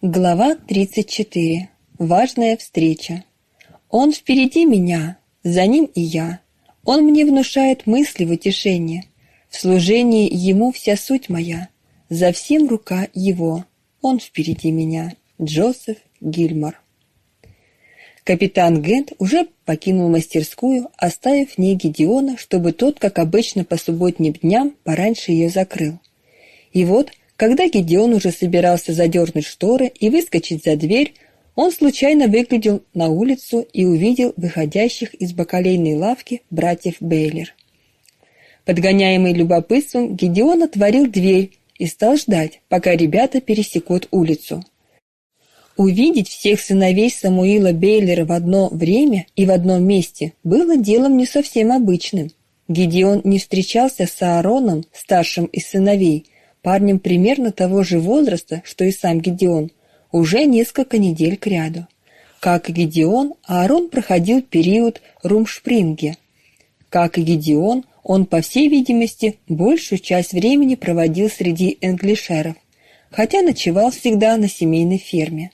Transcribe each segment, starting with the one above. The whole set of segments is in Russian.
Глава 34. Важная встреча. Он впереди меня, за ним и я. Он мне внушает мысли в утешение. В служении ему вся суть моя. За всем рука его. Он впереди меня. Джозеф Гильмор. Капитан Гент уже покинул мастерскую, оставив в ней Гедеона, чтобы тот, как обычно по субботним дням, пораньше ее закрыл. И вот когда Гедеон уже собирался задернуть шторы и выскочить за дверь, он случайно выглядел на улицу и увидел выходящих из бакалейной лавки братьев Бейлер. Подгоняемый любопытством, Гедеон отворил дверь и стал ждать, пока ребята пересекут улицу. Увидеть всех сыновей Самуила Бейлера в одно время и в одном месте было делом не совсем обычным. Гедеон не встречался с Аароном, старшим из сыновей, парнем примерно того же возраста, что и сам Гедеон, уже несколько недель кряду. Как и Гедеон, Аарон проходил период румшпринге. Как и Гедеон, он, по всей видимости, большую часть времени проводил среди энглишеров, хотя ночевал всегда на семейной ферме.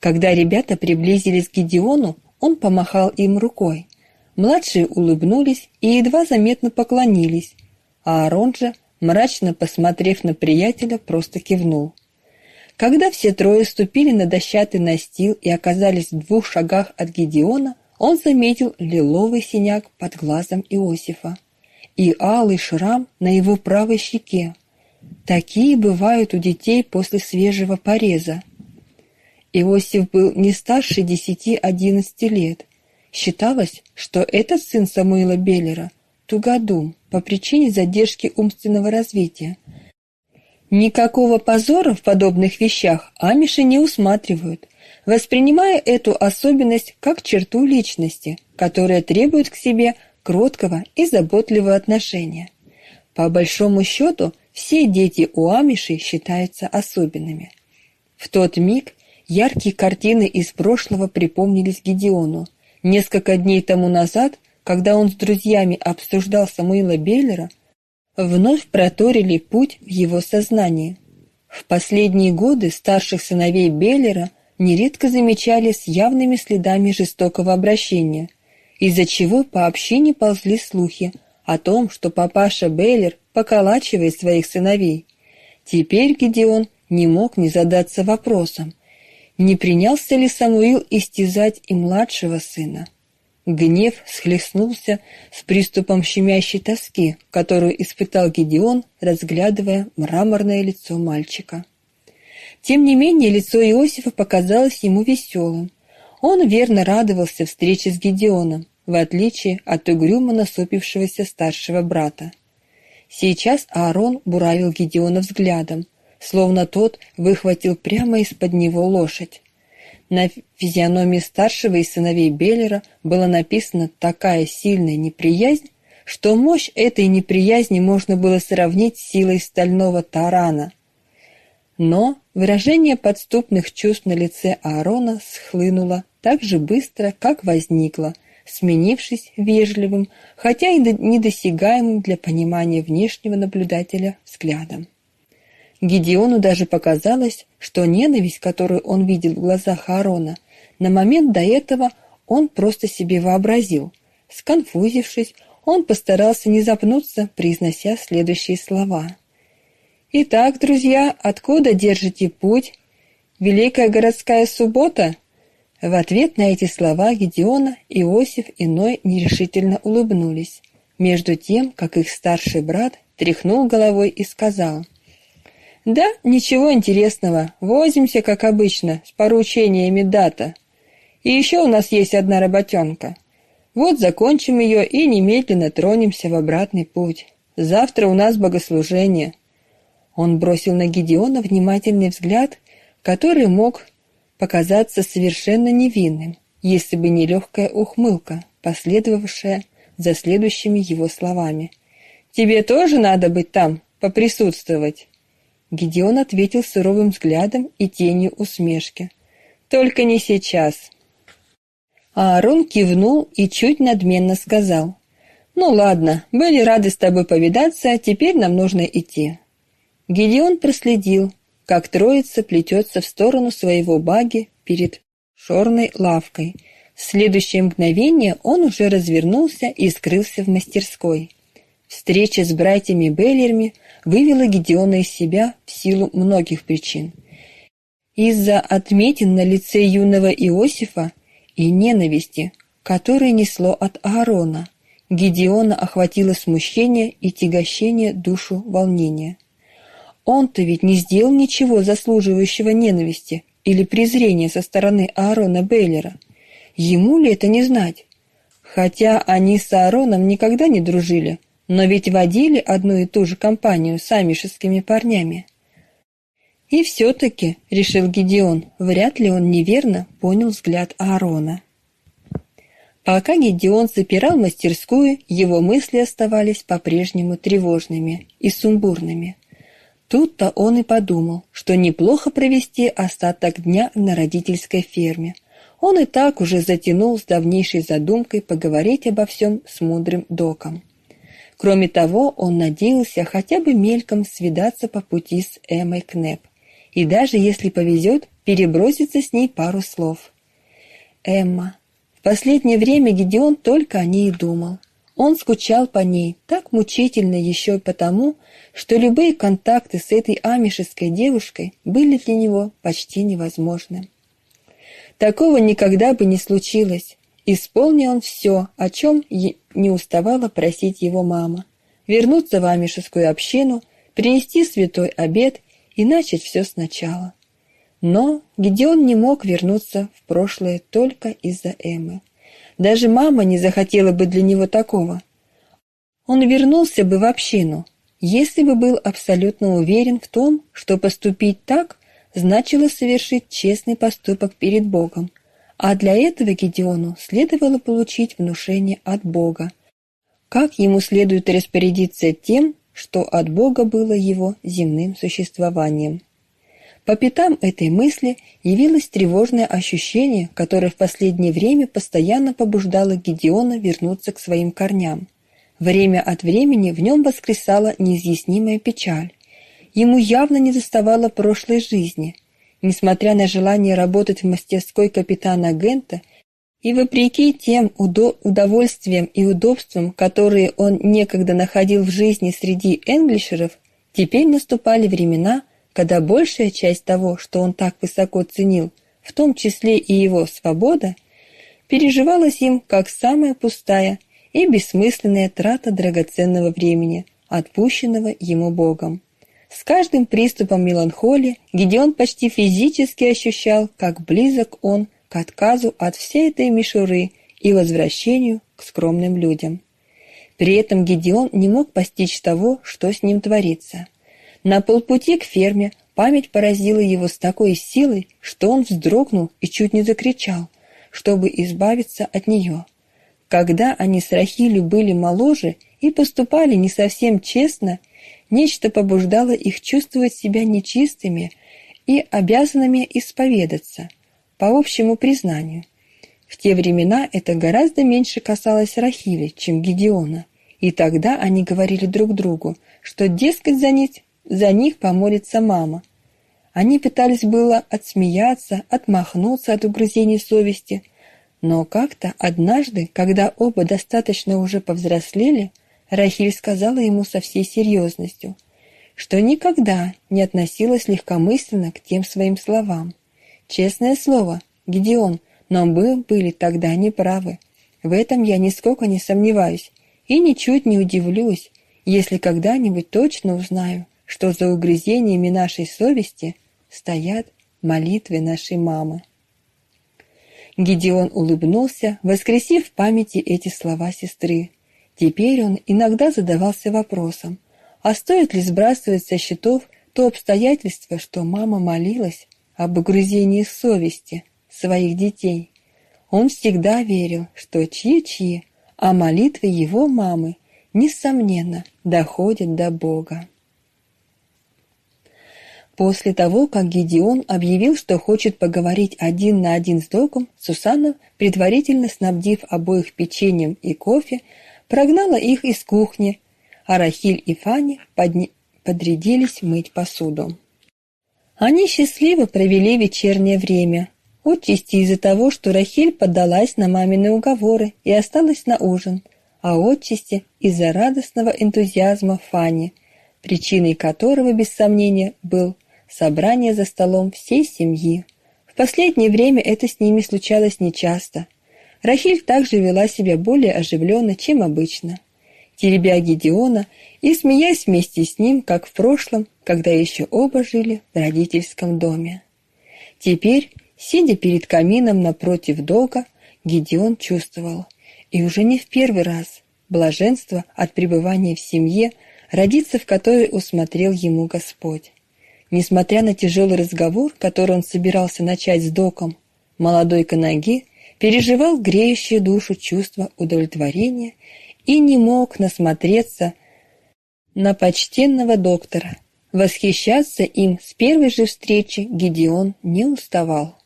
Когда ребята приблизились к Гедеону, он помахал им рукой. Младшие улыбнулись и едва заметно поклонились, а Аарон же мрачно посмотрев на приятеля, просто кивнул. Когда все трое ступили на дощатый настил и оказались в двух шагах от Гедеона, он заметил лиловый синяк под глазом Иосифа и алый шрам на его правой щеке. Такие бывают у детей после свежего пореза. Иосиф был не старше десяти-одиннадцати лет. Считалось, что этот сын Самуила Беллера – тугодум по причине задержки умственного развития. Никакого позора в подобных вещах амиши не усматривают, воспринимая эту особенность как черту личности, которая требует к себе кроткого и заботливого отношения. По большому счету, все дети у амишей считаются особенными. В тот миг яркие картины из прошлого припомнились Гедеону. Несколько дней тому назад когда он с друзьями обсуждал Самуила Беллера, вновь проторили путь в его сознании. В последние годы старших сыновей Беллера нередко замечали с явными следами жестокого обращения, из-за чего по общине ползли слухи о том, что папаша Беллер поколачивает своих сыновей. Теперь Гедеон не мог не задаться вопросом, не принялся ли Самуил истязать и младшего сына. Гнев схлестнулся с приступом щемящей тоски, которую испытал Гедеон, разглядывая мраморное лицо мальчика. Тем не менее, лицо Иосифа показалось ему веселым. Он верно радовался встрече с Гедеоном, в отличие от угрюмо насупившегося старшего брата. Сейчас Аарон буравил Гедеона взглядом, словно тот выхватил прямо из-под него лошадь. На физиономии старшего из сыновей Беллера была написана такая сильная неприязнь, что мощь этой неприязни можно было сравнить с силой стального тарана. Но выражение подступных чувств на лице Аарона схлынуло так же быстро, как возникло, сменившись вежливым, хотя и недосягаемым для понимания внешнего наблюдателя взглядом. Гедеону даже показалось, что ненависть, которую он видел в глазах Аарона, на момент до этого он просто себе вообразил. Сконфузившись, он постарался не запнуться, произнося следующие слова. «Итак, друзья, откуда держите путь? Великая городская суббота?» В ответ на эти слова Гедеона, Иосиф и Ной нерешительно улыбнулись, между тем, как их старший брат тряхнул головой и сказал – да, ничего интересного. Возимся, как обычно, с поручениями дата. И еще у нас есть одна работенка. Вот закончим ее и немедленно тронемся в обратный путь. Завтра у нас богослужение. Он бросил на Гедеона внимательный взгляд, который мог показаться совершенно невинным, если бы не легкая ухмылка, последовавшая за следующими его словами. «Тебе тоже надо быть там, поприсутствовать?» Гедеон ответил суровым взглядом и тенью усмешки. «Только не сейчас». Аарон кивнул и чуть надменно сказал. «Ну ладно, были рады с тобой повидаться, а теперь нам нужно идти». Гедеон проследил, как троица плетется в сторону своего баги перед шорной лавкой. В следующее мгновение он уже развернулся и скрылся в мастерской. Встреча с братьями Беллерми вывела Гедеона из себя в силу многих причин. Из-за отметин на лице юного Иосифа и ненависти, которые несло от Аарона, Гедеона охватило смущение и тягощение душу волнения. Он-то ведь не сделал ничего заслуживающего ненависти или презрения со стороны Аарона Бейлера. Ему ли это не знать? Хотя они с Аароном никогда не дружили, но ведь водили одну и ту же компанию с амишескими парнями. И все-таки, решил Гедеон, вряд ли он неверно понял взгляд Аарона. Пока Гедеон запирал мастерскую, его мысли оставались по-прежнему тревожными и сумбурными. Тут-то он и подумал, что неплохо провести остаток дня на родительской ферме. Он и так уже затянул с давнейшей задумкой поговорить обо всем с мудрым доком. Кроме того, он надеялся хотя бы мельком свидаться по пути с Эммой Кнеп. И даже если повезет, переброситься с ней пару слов. Эмма, в последнее время Гедеон только о ней думал. Он скучал по ней так мучительно еще потому, что любые контакты с этой амишеской девушкой были для него почти невозможны. Такого никогда бы не случилось. Исполнил он все, о чем не уставала просить его мама. Вернуться в амишескую общину, принести святой обед и начать все сначала. Но Гедеон не мог вернуться в прошлое только из-за Эммы. Даже мама не захотела бы для него такого. Он вернулся бы в общину, если бы был абсолютно уверен в том, что поступить так значило совершить честный поступок перед Богом, а для этого Гедеону следовало получить внушение от Бога, как ему следует распорядиться тем, что от Бога было его земным существованием. По пятам этой мысли явилось тревожное ощущение, которое в последнее время постоянно побуждало Гедеона вернуться к своим корням. Время от времени в нем воскресала неизъяснимая печаль. Ему явно не доставало прошлой жизни. Несмотря на желание работать в мастерской капитана Гента, и вопреки тем удо удовольствиям и удобствам, которые он некогда находил в жизни среди энглишеров, теперь наступали времена, когда большая часть того, что он так высоко ценил, в том числе и его свобода, переживалась им как самая пустая и бессмысленная трата драгоценного времени, отпущенного ему Богом. С каждым приступом меланхолии Гедеон почти физически ощущал, как близок он к отказу от всей этой мишуры и возвращению к скромным людям. При этом Гедеон не мог постичь того, что с ним творится. На полпути к ферме память поразила его с такой силой, что он вздрогнул и чуть не закричал, чтобы избавиться от нее. Когда они с Рахилью были моложе и поступали не совсем честно, нечто побуждало их чувствовать себя нечистыми и обязанными исповедаться по общему признанию. В те времена это гораздо меньше касалось Рахили, чем Гедеона, и тогда они говорили друг другу, что, дескать, за них за них помолится мама. Они пытались было отсмеяться, отмахнуться от угрызений совести, но как-то однажды, когда оба достаточно уже повзрослели, Рахиль сказала ему со всей серьезностью, что никогда не относилась легкомысленно к тем своим словам. Честное слово, Гедеон, но мы были тогда неправы. В этом я нисколько не сомневаюсь и ничуть не удивлюсь, если когда-нибудь точно узнаю, что за угрызениями нашей совести стоят молитвы нашей мамы. Гедеон улыбнулся, воскресив в памяти эти слова сестры. Теперь он иногда задавался вопросом, а стоит ли сбрасывать со счетов то обстоятельство, что мама молилась об угрызении совести своих детей. Он всегда верил, что чьи-чьи, а молитвы его мамы, несомненно, доходят до Бога. После того, как Гедеон объявил, что хочет поговорить один на один с Доком, Сусанна, предварительно снабдив обоих печеньем и кофе, прогнала их из кухни, а Рахиль и Фанни подни... подрядились мыть посуду. Они счастливо провели вечернее время, отчасти из-за того, что Рахиль поддалась на мамины уговоры и осталась на ужин, а отчасти из-за радостного энтузиазма Фани, причиной которого, без сомнения, был собрание за столом всей семьи. В последнее время это с ними случалось нечасто. Рахиль также вела себя более оживленно, чем обычно, теребя Гедеона и смеясь вместе с ним, как в прошлом, когда еще оба жили в родительском доме. Теперь, сидя перед камином напротив Дога, Гедеон чувствовал, и уже не в первый раз, блаженство от пребывания в семье, родиться в которой усмотрел ему Господь. Несмотря на тяжелый разговор, который он собирался начать с Доком, молодой Канаги переживал греющее душу чувство удовлетворения и не мог насмотреться на почтенного доктора. Восхищаться им с первой же встречи Гедеон не уставал.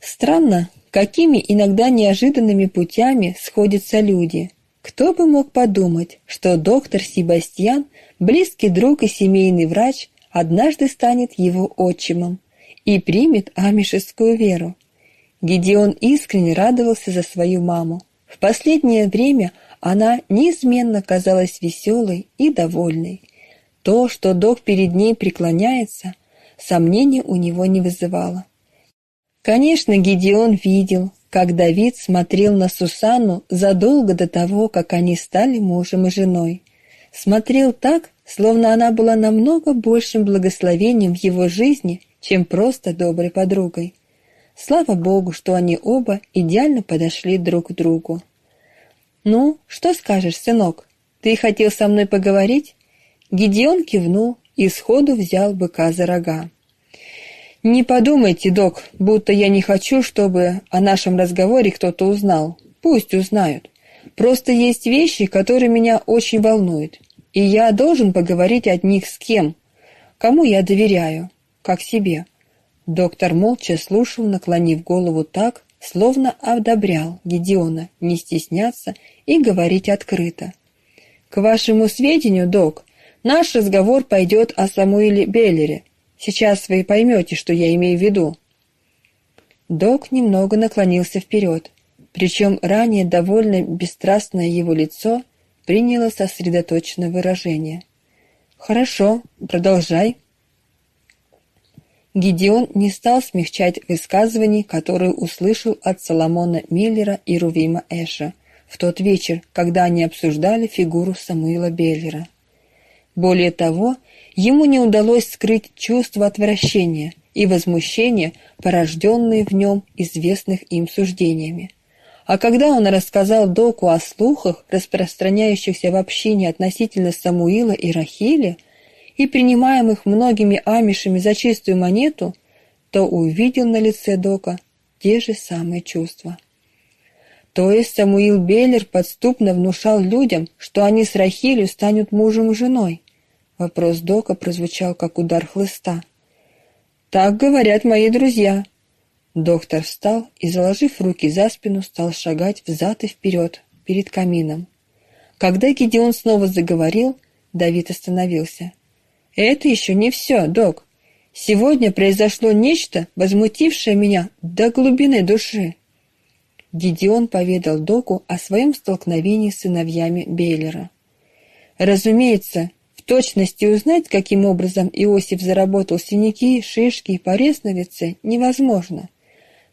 Странно, какими иногда неожиданными путями сходятся люди. Кто бы мог подумать, что доктор Себастьян, близкий друг и семейный врач, однажды станет его отчимом и примет амишескую веру. Гедеон искренне радовался за свою маму. В последнее время она неизменно казалась веселой и довольной. То, что док перед ней преклоняется, сомнений у него не вызывало. Конечно, Гедеон видел, как Давид смотрел на Сусанну задолго до того, как они стали мужем и женой. Смотрел так, словно она была намного большим благословением в его жизни, чем просто доброй подругой. Слава Богу, что они оба идеально подошли друг к другу. «Ну, что скажешь, сынок? Ты хотел со мной поговорить?» Гедеон кивнул и сходу взял быка за рога. «Не подумайте, док, будто я не хочу, чтобы о нашем разговоре кто-то узнал. Пусть узнают. Просто есть вещи, которые меня очень волнуют, и я должен поговорить от них с кем, кому я доверяю, как себе». Доктор молча слушал, наклонив голову так, словно одобрял Гедеона не стесняться и говорить открыто. «К вашему сведению, док, Наш разговор пойдет о Самуиле Беллере. Сейчас вы поймете, что я имею в виду. Док немного наклонился вперед, причем ранее довольно бесстрастное его лицо приняло сосредоточенное выражение. Хорошо, продолжай. Гедеон не стал смягчать высказываний, которые услышал от Соломона Миллера и Рувима Эша в тот вечер, когда они обсуждали фигуру Самуила Беллера. Более того, ему не удалось скрыть чувство отвращения и возмущения, порожденные в нем известных им суждениями. А когда он рассказал Доку о слухах, распространяющихся в общине относительно Самуила и Рахили, и принимаемых многими амишами за чистую монету, то увидел на лице Дока те же самые чувства. То есть Самуил Беллер подступно внушал людям, что они с Рахилью станут мужем и женой. Вопрос Дока прозвучал как удар хлыста. Так говорят мои друзья. Доктор встал и, заложив руки за спину, стал шагать взад и вперед перед камином. Когда Гедеон снова заговорил, Давид остановился. Это еще не все, док. Сегодня произошло нечто, возмутившее меня до глубины души. Гедеон поведал Доку о своем столкновении с сыновьями Бейлера. Разумеется, в точности узнать, каким образом Иосиф заработал синяки, шишки и порез на лице, невозможно.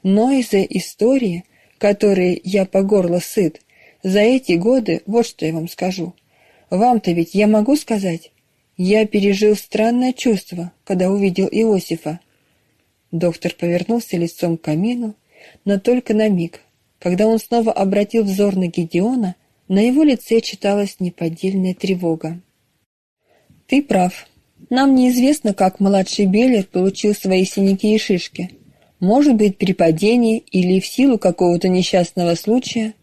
Но из-за истории, которой я по горло сыт, за эти годы вот что я вам скажу. Вам-то ведь я могу сказать? Я пережил странное чувство, когда увидел Иосифа. Доктор повернулся лицом к камину, но только на миг, когда он снова обратил взор на Гедеона, на его лице читалась неподдельная тревога. «Ты прав. Нам неизвестно, как младший Беллер получил свои синяки и шишки. Может быть, при падении или в силу какого-то несчастного случая.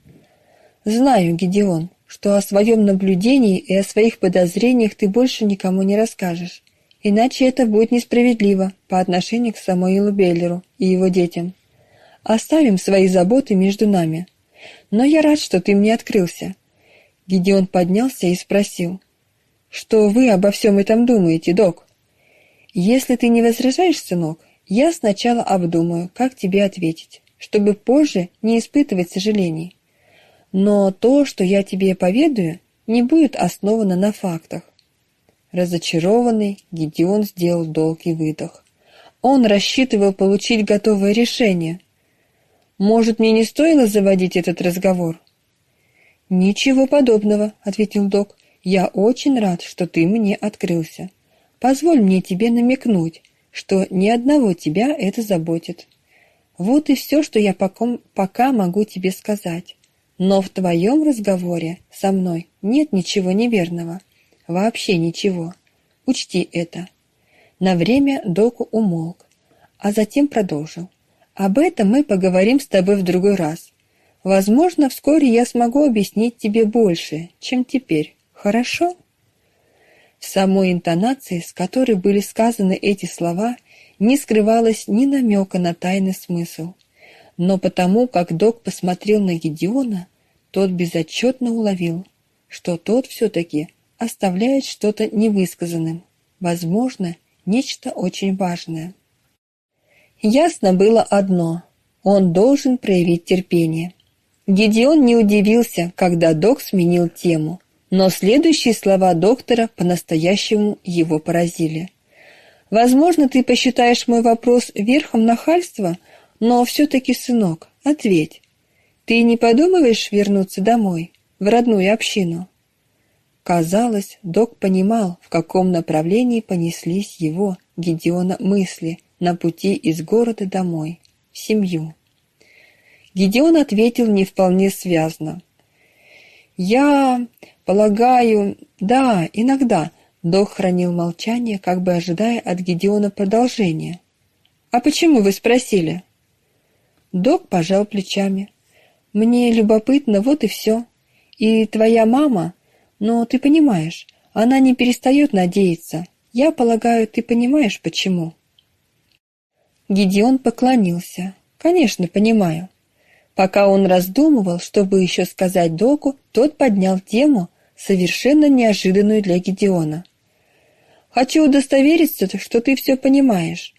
Знаю, Гедеон, что о своем наблюдении и о своих подозрениях ты больше никому не расскажешь. Иначе это будет несправедливо по отношению к Самуилу Беллеру и его детям. Оставим свои заботы между нами. Но я рад, что ты мне открылся. Гедеон поднялся и спросил: "Что вы обо всем этом думаете, док?" Если ты не возражаешь, сынок, я сначала обдумаю, как тебе ответить, чтобы позже не испытывать сожалений. Но то, что я тебе поведаю, не будет основано на фактах. Разочарованный, Гедеон сделал долгий выдох. Он рассчитывал получить готовое решение. Может, мне не стоило заводить этот разговор? Ничего подобного, ответил док. Я очень рад, что ты мне открылся. Позволь мне тебе намекнуть, что ни одного тебя это заботит. Вот и все, что я пока, пока могу тебе сказать. Но в твоем разговоре со мной нет ничего неверного. Вообще ничего. Учти это. На время Доку умолк, а затем продолжил. Об этом мы поговорим с тобой в другой раз. Возможно, вскоре я смогу объяснить тебе больше, чем теперь. Хорошо? В самой интонации, с которой были сказаны эти слова, не скрывалось ни намека на тайный смысл. Но потому, как Док посмотрел на Гедеона, тот безотчетно уловил, что тот все-таки оставляет что-то невысказанным, возможно, нечто очень важное. Ясно было одно – он должен проявить терпение. Гедеон не удивился, когда док сменил тему, но следующие слова доктора по-настоящему его поразили. «Возможно, ты посчитаешь мой вопрос верхом нахальства, но все-таки, сынок, ответь. Ты не подумываешь вернуться домой, в родную общину?» Казалось, док понимал, в каком направлении понеслись его, Гедеона, мысли на пути из города домой, в семью. Гедеон ответил не вполне связно. «Я полагаю, да, иногда». Док хранил молчание, как бы ожидая от Гедеона продолжения. «А почему вы спросили?» Док пожал плечами. «Мне любопытно, вот и все. И твоя мама, но ты понимаешь, она не перестает надеяться. Я полагаю, ты понимаешь, почему?» Гедеон поклонился. «Конечно, понимаю. Пока он раздумывал, чтобы еще сказать Доку, тот поднял тему, совершенно неожиданную для Гедеона. «Хочу удостовериться, что ты все понимаешь.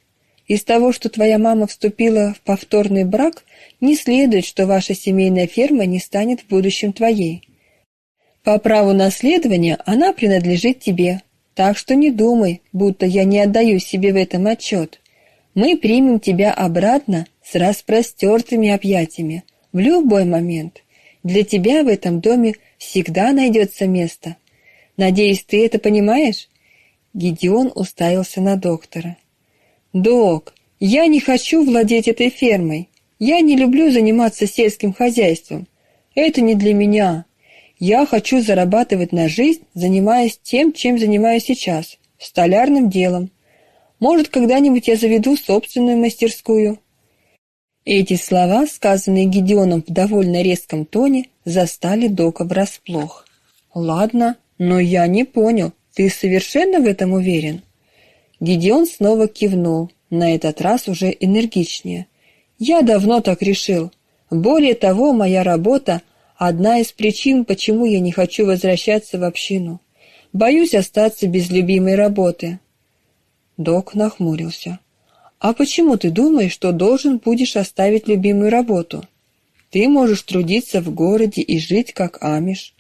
Из того, что твоя мама вступила в повторный брак, не следует, что ваша семейная ферма не станет в будущем твоей. По праву наследования она принадлежит тебе, так что не думай, будто я не отдаю себе в этом отчет. Мы примем тебя обратно с распростертыми объятиями в любой момент. Для тебя в этом доме всегда найдется место. Надеюсь, ты это понимаешь? Гедеон уставился на доктора. Док, я не хочу владеть этой фермой. Я не люблю заниматься сельским хозяйством. Это не для меня. Я хочу зарабатывать на жизнь, занимаясь тем, чем занимаюсь сейчас, столярным делом. Может, когда-нибудь я заведу собственную мастерскую. Эти слова, сказанные Гедеоном в довольно резком тоне, застали Дока врасплох. Ладно, но я не понял. Ты совершенно в этом уверен? Гедеон снова кивнул, на этот раз уже энергичнее. Я давно так решил. Более того, моя работа одна из причин, почему я не хочу возвращаться в общину. Боюсь остаться без любимой работы. Док нахмурился. «А почему ты думаешь, что должен будешь оставить любимую работу? Ты можешь трудиться в городе и жить как амиш.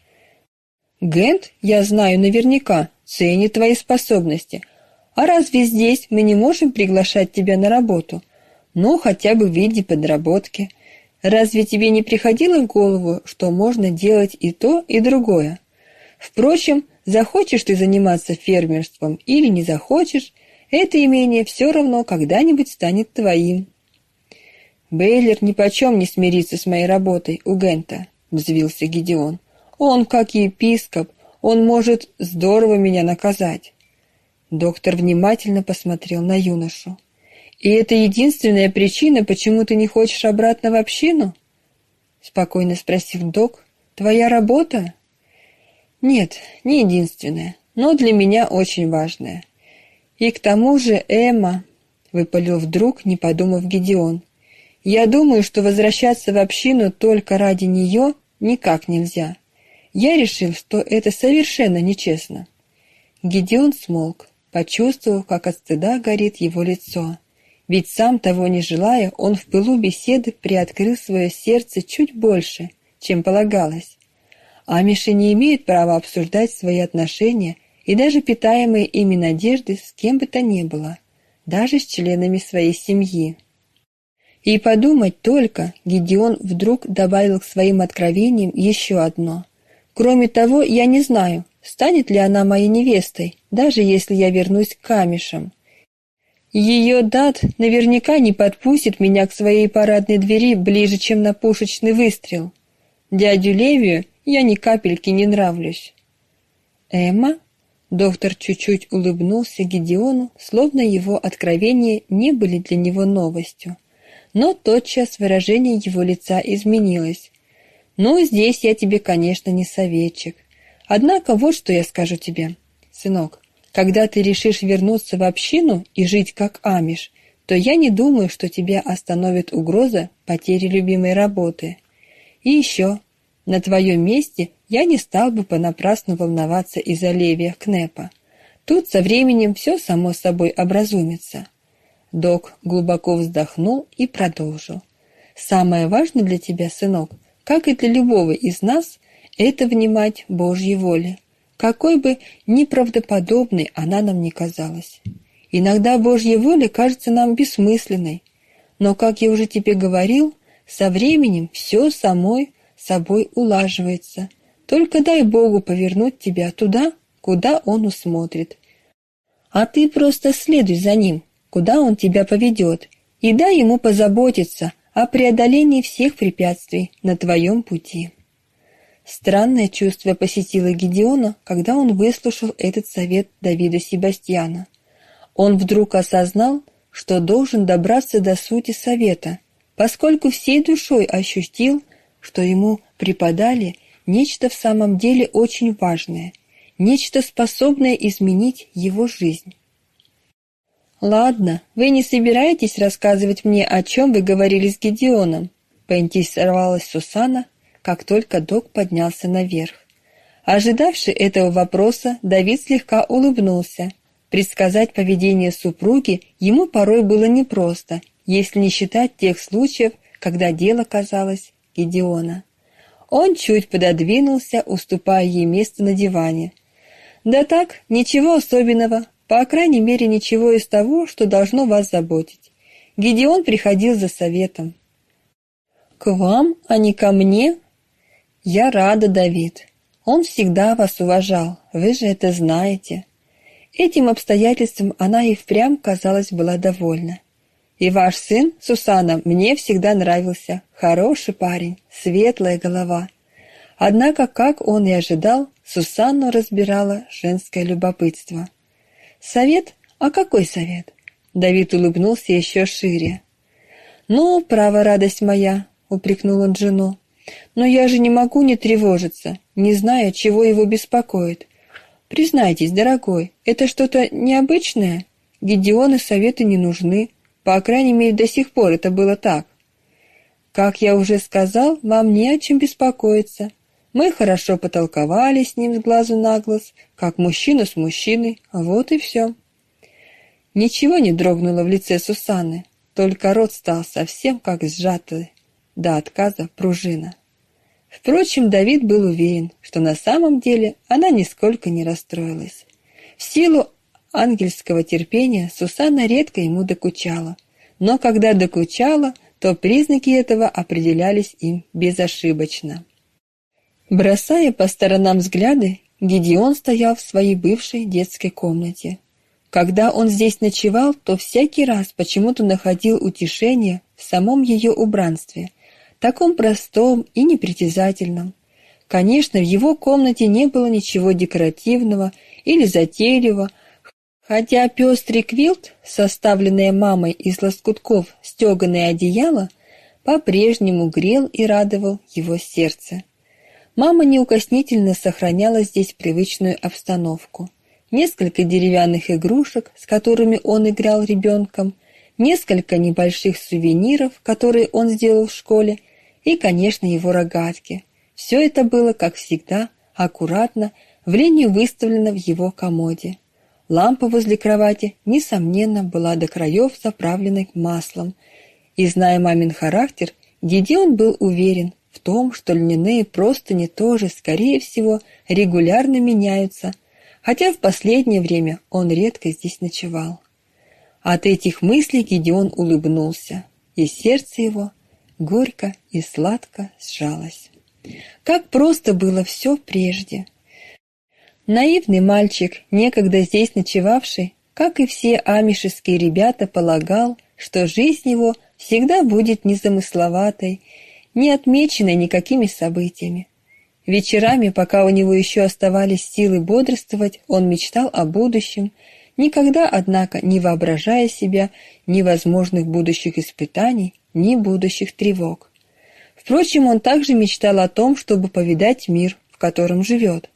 Гент, я знаю наверняка, ценит твои способности. А разве здесь мы не можем приглашать тебя на работу? Ну, хотя бы в виде подработки. Разве тебе не приходило в голову, что можно делать и то, и другое? Впрочем, захочешь ты заниматься фермерством или не захочешь – это имение все равно когда-нибудь станет твоим. Бейлер ни почем не смирится с моей работой у Гента, взвился Гедеон. Он, как епископ, он может здорово меня наказать. Доктор внимательно посмотрел на юношу. И это единственная причина, почему ты не хочешь обратно в общину? спокойно спросил док. Твоя работа? Нет, не единственная, но для меня очень важная. И к тому же Эмма, выпалил вдруг, не подумав Гедеон. Я думаю, что возвращаться в общину только ради нее никак нельзя. Я решил, что это совершенно нечестно. Гедеон смолк, почувствовав, как от стыда горит его лицо. Ведь сам того не желая, он в пылу беседы приоткрыл свое сердце чуть больше, чем полагалось. Амиши не имеют права обсуждать свои отношения и даже питаемые ими надежды с кем бы то ни было, даже с членами своей семьи. И подумать только, Гедеон вдруг добавил к своим откровениям еще одно. Кроме того, я не знаю, станет ли она моей невестой, даже если я вернусь к камешам. Ее дат наверняка не подпустит меня к своей парадной двери ближе, чем на пушечный выстрел. Дядю Левию я ни капельки не нравлюсь. Эмма? Доктор чуть-чуть улыбнулся Гедеону, словно его откровения не были для него новостью. Но тотчас выражение его лица изменилось. «Ну, здесь я тебе, конечно, не советчик. Однако вот что я скажу тебе, сынок. Когда ты решишь вернуться в общину и жить как амиш, то я не думаю, что тебя остановит угроза потери любимой работы. И еще, на твоем месте я не стал бы понапрасну волноваться из-за Левия Кнепа. Тут со временем все само собой образумится. Док глубоко вздохнул и продолжил. Самое важное для тебя, сынок, как и для любого из нас, это внимать Божьей воле какой бы неправдоподобной она нам ни казалась. Иногда Божья воля кажется нам бессмысленной, но, как я уже тебе говорил, со временем все самой собой улаживается. Только дай Богу повернуть тебя туда, куда Он усмотрит. А ты просто следуй за Ним, куда Он тебя поведет, и дай Ему позаботиться о преодолении всех препятствий на твоем пути. Странное чувство посетило Гедеона, когда он выслушал этот совет Давида Себастьяна. Он вдруг осознал, что должен добраться до сути совета, поскольку всей душой ощутил, что ему преподали нечто в самом деле очень важное, нечто способное изменить его жизнь. Ладно, вы не собираетесь рассказывать мне, о чем вы говорили с Гедеоном, поинтересовалась Сусана, как только док поднялся наверх. Ожидавший этого вопроса, Давид слегка улыбнулся. Предсказать поведение супруги ему порой было непросто, если не считать тех случаев, когда дело казалось Гедеона. Он чуть пододвинулся, уступая ей место на диване. Да так, ничего особенного, по крайней мере, ничего из того, что должно вас заботить. Гедеон приходил за советом. К вам, а не ко мне? Я рада, Давид. Он всегда вас уважал, вы же это знаете. Этим обстоятельством она и впрямь, казалось, была довольна. И ваш сын, Сусана, мне всегда нравился. Хороший парень, светлая голова. Однако, как он и ожидал, Сусанну разбирало женское любопытство. Совет? А какой совет? Давид улыбнулся еще шире. Ну, право, радость моя, упрекнул он жену. Но я же не могу не тревожиться, не зная, чего его беспокоит. Признайтесь, дорогой, это что-то необычное? Гедеоны советы не нужны. По крайней мере, до сих пор это было так. Как я уже сказал, вам не о чем беспокоиться. Мы хорошо потолковали с ним с глазу на глаз, как мужчина с мужчиной, вот и все. Ничего не дрогнуло в лице Сусанны, только рот стал совсем как сжатый до отказа пружина. Впрочем, Давид был уверен, что на самом деле она нисколько не расстроилась. В силу ангельского терпения Сусанна редко ему докучала, но когда докучала, то признаки этого определялись им безошибочно. Бросая по сторонам взгляды, Гедеон стоял в своей бывшей детской комнате. Когда он здесь ночевал, то всякий раз почему-то находил утешение в самом ее убранстве, таком простом и непритязательном. Конечно, в его комнате не было ничего декоративного или затейливого, хотя пестрый квилт, составленный мамой из лоскутков стеганое одеяло, по-прежнему грел и радовал его сердце. Мама неукоснительно сохраняла здесь привычную обстановку. Несколько деревянных игрушек, с которыми он играл ребенком, несколько небольших сувениров, которые он сделал в школе, и, конечно, его рогатки. Все это было, как всегда, аккуратно, в линию выставлено в его комоде. Лампа возле кровати, несомненно, была до краев заправлена маслом. И, зная мамин характер, Гедеон был уверен в том, что льняные простыни тоже, скорее всего, регулярно меняются, хотя в последнее время он редко здесь ночевал. От этих мыслей Гедеон улыбнулся, и сердце его горько и сладко сжалось. Как просто было все прежде – Наивный мальчик, некогда здесь ночевавший, как и все амишеские ребята, полагал, что жизнь его всегда будет незамысловатой, не отмеченной никакими событиями. Вечерами, пока у него еще оставались силы бодрствовать, он мечтал о будущем, никогда, однако, не воображая себя ни возможных будущих испытаний, ни будущих тревог. Впрочем, он также мечтал о том, чтобы повидать мир, в котором живет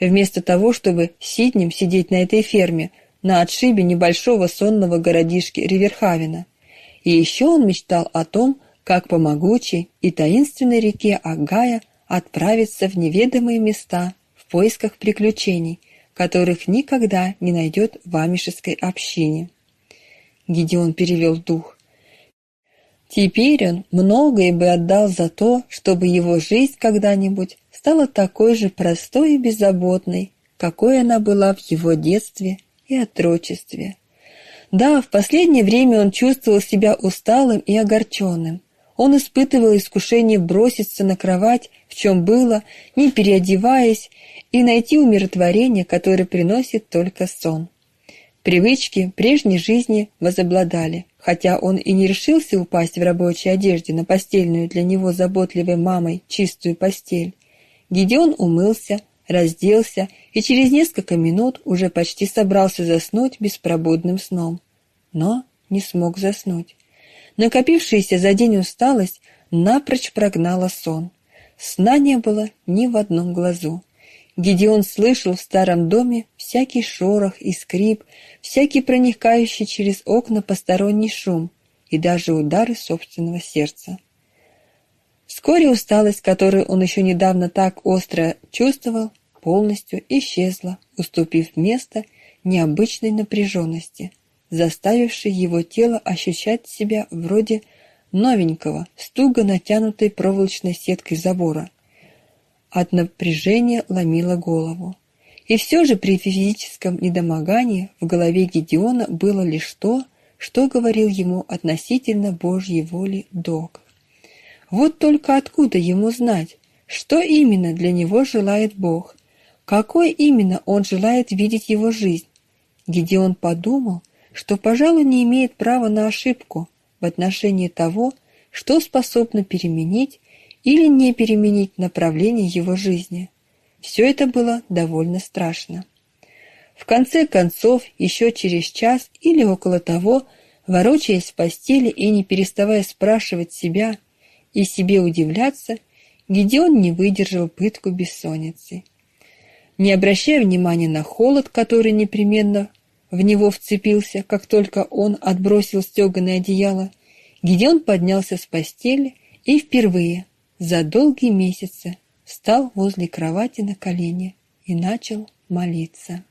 вместо того, чтобы сиднем сидеть на этой ферме, на отшибе небольшого сонного городишки Риверхавена. И еще он мечтал о том, как по могучей и таинственной реке Агая отправиться в неведомые места в поисках приключений, которых никогда не найдет в амишеской общине. Гедеон перевел дух. Теперь он многое бы отдал за то, чтобы его жизнь когда-нибудь стала такой же простой и беззаботной, какой она была в его детстве и отрочестве. Да, в последнее время он чувствовал себя усталым и огорченным. Он испытывал искушение броситься на кровать, в чем было, не переодеваясь, и найти умиротворение, которое приносит только сон. Привычки прежней жизни возобладали, хотя он и не решился упасть в рабочей одежде на постельную для него заботливой мамой чистую постель. Гедеон умылся, разделся и через несколько минут уже почти собрался заснуть беспробудным сном. Но не смог заснуть. Накопившаяся за день усталость напрочь прогнала сон. Сна не было ни в одном глазу. Гедеон слышал в старом доме всякий шорох и скрип, всякий проникающий через окна посторонний шум и даже удары собственного сердца. Вскоре усталость, которую он еще недавно так остро чувствовал, полностью исчезла, уступив место необычной напряженности, заставившей его тело ощущать себя вроде новенького, с туго натянутой проволочной сеткой забора. От напряжения ломило голову. И все же при физическом недомогании в голове Гедеона было лишь то, что говорил ему относительно Божьей воли Док. Вот только откуда ему знать, что именно для него желает Бог, какой именно он желает видеть его жизнь. Гедеон подумал, что, пожалуй, не имеет права на ошибку в отношении того, что способно переменить или не переменить направление его жизни. Все это было довольно страшно. В конце концов, еще через час или около того, ворочаясь в постели и не переставая спрашивать себя, и себе удивляться, Гедеон не выдержал пытку бессонницы. Не обращая внимания на холод, который непременно в него вцепился, как только он отбросил стеганое одеяло, Гедеон поднялся с постели и впервые за долгие месяцы встал возле кровати на колени и начал молиться.